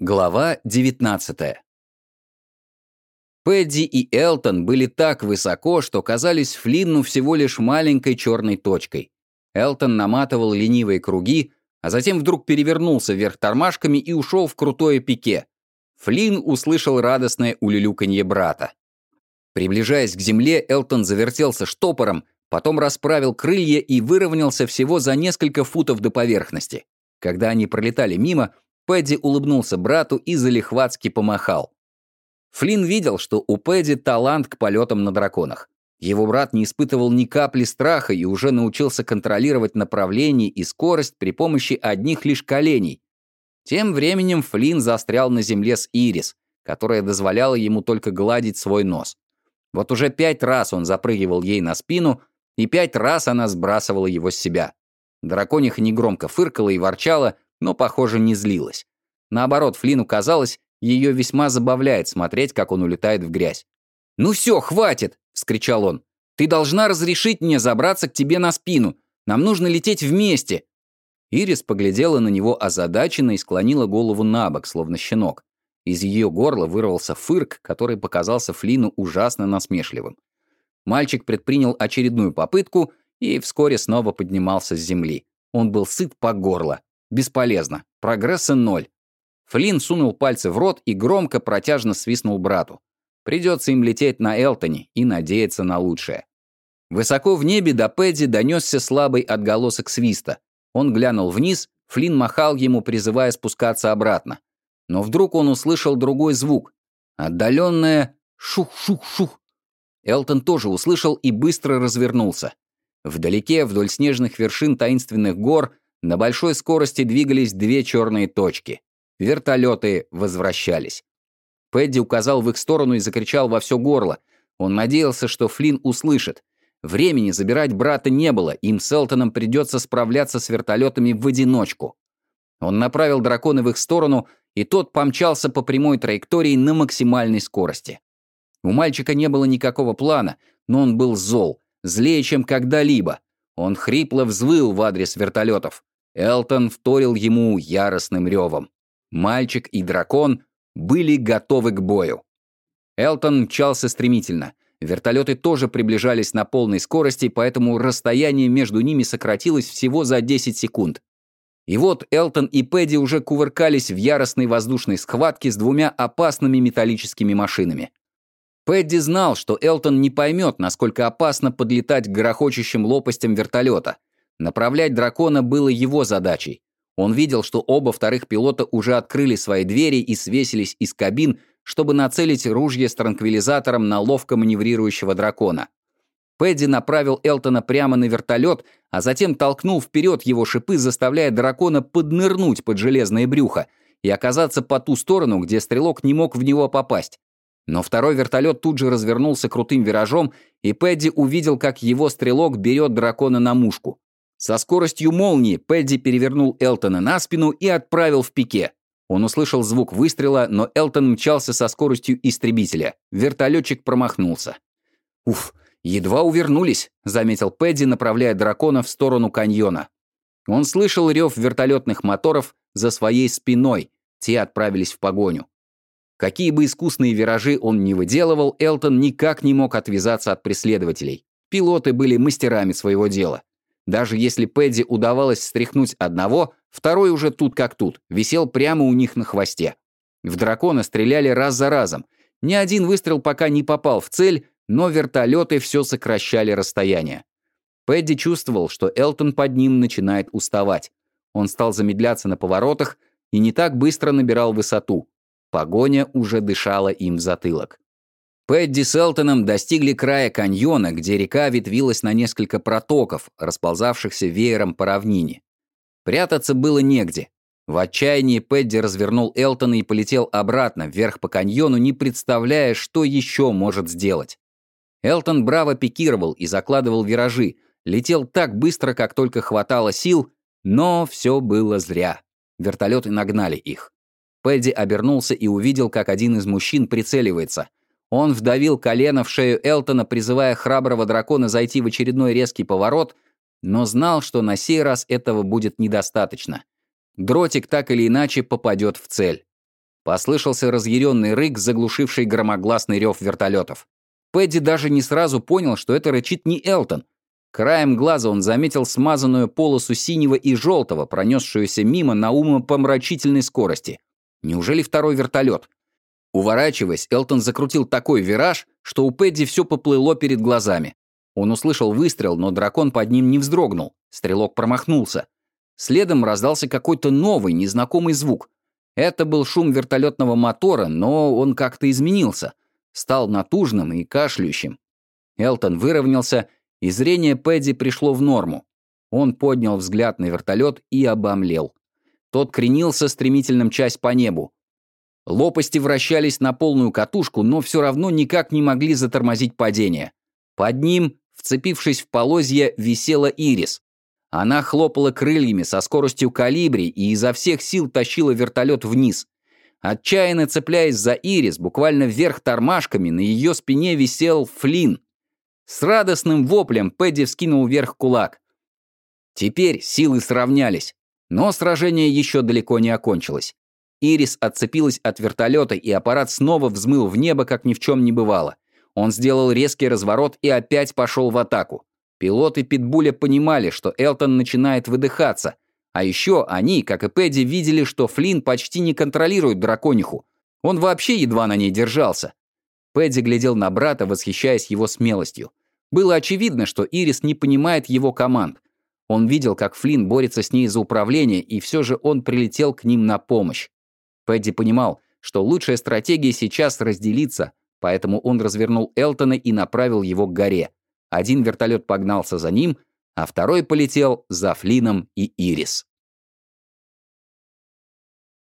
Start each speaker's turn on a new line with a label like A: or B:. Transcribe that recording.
A: Глава 19 Пэдди и Элтон были так высоко, что казались Флинну всего лишь маленькой черной точкой. Элтон наматывал ленивые круги, а затем вдруг перевернулся вверх тормашками и ушел в крутое пике. Флинн услышал радостное улюлюканье брата. Приближаясь к земле, Элтон завертелся штопором, потом расправил крылья и выровнялся всего за несколько футов до поверхности. Когда они пролетали мимо, Пэдди улыбнулся брату и залихватски помахал. Флинн видел, что у Пэдди талант к полетам на драконах. Его брат не испытывал ни капли страха и уже научился контролировать направление и скорость при помощи одних лишь коленей. Тем временем Флинн застрял на земле с Ирис, которая дозволяла ему только гладить свой нос. Вот уже пять раз он запрыгивал ей на спину, и пять раз она сбрасывала его с себя. Дракониха негромко фыркала и ворчала, но, похоже, не злилась. Наоборот, Флину казалось, ее весьма забавляет смотреть, как он улетает в грязь. «Ну все, хватит!» — вскричал он. «Ты должна разрешить мне забраться к тебе на спину. Нам нужно лететь вместе!» Ирис поглядела на него озадаченно и склонила голову на бок, словно щенок. Из ее горла вырвался фырк, который показался Флину ужасно насмешливым. Мальчик предпринял очередную попытку и вскоре снова поднимался с земли. Он был сыт по горло. Бесполезно. Прогресса ноль. Флинн сунул пальцы в рот и громко протяжно свистнул брату. Придется им лететь на Элтоне и надеяться на лучшее. Высоко в небе до Пэдди донесся слабый отголосок свиста. Он глянул вниз, Флинн махал ему, призывая спускаться обратно. Но вдруг он услышал другой звук. Отдаленное «шух-шух-шух». Элтон тоже услышал и быстро развернулся. Вдалеке, вдоль снежных вершин таинственных гор, на большой скорости двигались две черные точки. Вертолеты возвращались. Пэдди указал в их сторону и закричал во все горло. Он надеялся, что Флинн услышит. Времени забирать брата не было, им с Элтоном придется справляться с вертолетами в одиночку. Он направил дракона в их сторону, и тот помчался по прямой траектории на максимальной скорости. У мальчика не было никакого плана, но он был зол, злее, чем когда-либо. Он хрипло взвыл в адрес вертолетов. Элтон вторил ему яростным ревом. Мальчик и дракон были готовы к бою. Элтон мчался стремительно. Вертолеты тоже приближались на полной скорости, поэтому расстояние между ними сократилось всего за 10 секунд. И вот Элтон и Пэдди уже кувыркались в яростной воздушной схватке с двумя опасными металлическими машинами. Пэдди знал, что Элтон не поймет, насколько опасно подлетать к грохочущим лопастям вертолета. Направлять дракона было его задачей. Он видел, что оба вторых пилота уже открыли свои двери и свесились из кабин, чтобы нацелить ружье с транквилизатором на ловко маневрирующего дракона. Пэдди направил Элтона прямо на вертолет, а затем толкнул вперед его шипы, заставляя дракона поднырнуть под железное брюхо и оказаться по ту сторону, где стрелок не мог в него попасть. Но второй вертолет тут же развернулся крутым виражом, и Пэдди увидел, как его стрелок берет дракона на мушку. Со скоростью молнии Пэдди перевернул Элтона на спину и отправил в пике. Он услышал звук выстрела, но Элтон мчался со скоростью истребителя. Вертолетчик промахнулся. «Уф, едва увернулись», — заметил Пэдди, направляя дракона в сторону каньона. Он слышал рев вертолетных моторов за своей спиной. Те отправились в погоню. Какие бы искусные виражи он ни выделывал, Элтон никак не мог отвязаться от преследователей. Пилоты были мастерами своего дела. Даже если Пэдди удавалось стряхнуть одного, второй уже тут как тут, висел прямо у них на хвосте. В дракона стреляли раз за разом. Ни один выстрел пока не попал в цель, но вертолеты все сокращали расстояние. Пэдди чувствовал, что Элтон под ним начинает уставать. Он стал замедляться на поворотах и не так быстро набирал высоту. Погоня уже дышала им в затылок. Пэдди с Элтоном достигли края каньона, где река ветвилась на несколько протоков, расползавшихся веером по равнине. Прятаться было негде. В отчаянии Пэдди развернул Элтона и полетел обратно, вверх по каньону, не представляя, что еще может сделать. Элтон браво пикировал и закладывал виражи, летел так быстро, как только хватало сил, но все было зря. Вертолеты нагнали их. Пэдди обернулся и увидел, как один из мужчин прицеливается. Он вдавил колено в шею Элтона, призывая храброго дракона зайти в очередной резкий поворот, но знал, что на сей раз этого будет недостаточно. Дротик так или иначе попадет в цель. Послышался разъяренный рык, заглушивший громогласный рев вертолетов. Пэдди даже не сразу понял, что это рычит не Элтон. Краем глаза он заметил смазанную полосу синего и желтого, пронесшуюся мимо на умопомрачительной скорости. Неужели второй вертолет? Уворачиваясь, Элтон закрутил такой вираж, что у Пэдди все поплыло перед глазами. Он услышал выстрел, но дракон под ним не вздрогнул. Стрелок промахнулся. Следом раздался какой-то новый, незнакомый звук. Это был шум вертолетного мотора, но он как-то изменился. Стал натужным и кашляющим. Элтон выровнялся, и зрение Пэдди пришло в норму. Он поднял взгляд на вертолет и обомлел. Тот кренился, стремительно мчась по небу. Лопасти вращались на полную катушку, но все равно никак не могли затормозить падение. Под ним, вцепившись в полозья, висела Ирис. Она хлопала крыльями со скоростью калибри и изо всех сил тащила вертолет вниз. Отчаянно цепляясь за Ирис, буквально вверх тормашками, на ее спине висел Флинн. С радостным воплем Пэдди вскинул вверх кулак. Теперь силы сравнялись, но сражение еще далеко не окончилось. Ирис отцепилась от вертолета, и аппарат снова взмыл в небо, как ни в чем не бывало. Он сделал резкий разворот и опять пошел в атаку. Пилоты Питбуля понимали, что Элтон начинает выдыхаться. А еще они, как и Пэдди, видели, что Флинн почти не контролирует дракониху. Он вообще едва на ней держался. Пэдди глядел на брата, восхищаясь его смелостью. Было очевидно, что Ирис не понимает его команд. Он видел, как Флинн борется с ней за управление, и все же он прилетел к ним на помощь. Пэдди понимал, что лучшая стратегия сейчас разделиться, поэтому он развернул Элтона и направил его к горе. Один вертолет погнался за ним, а второй полетел за Флином и Ирис.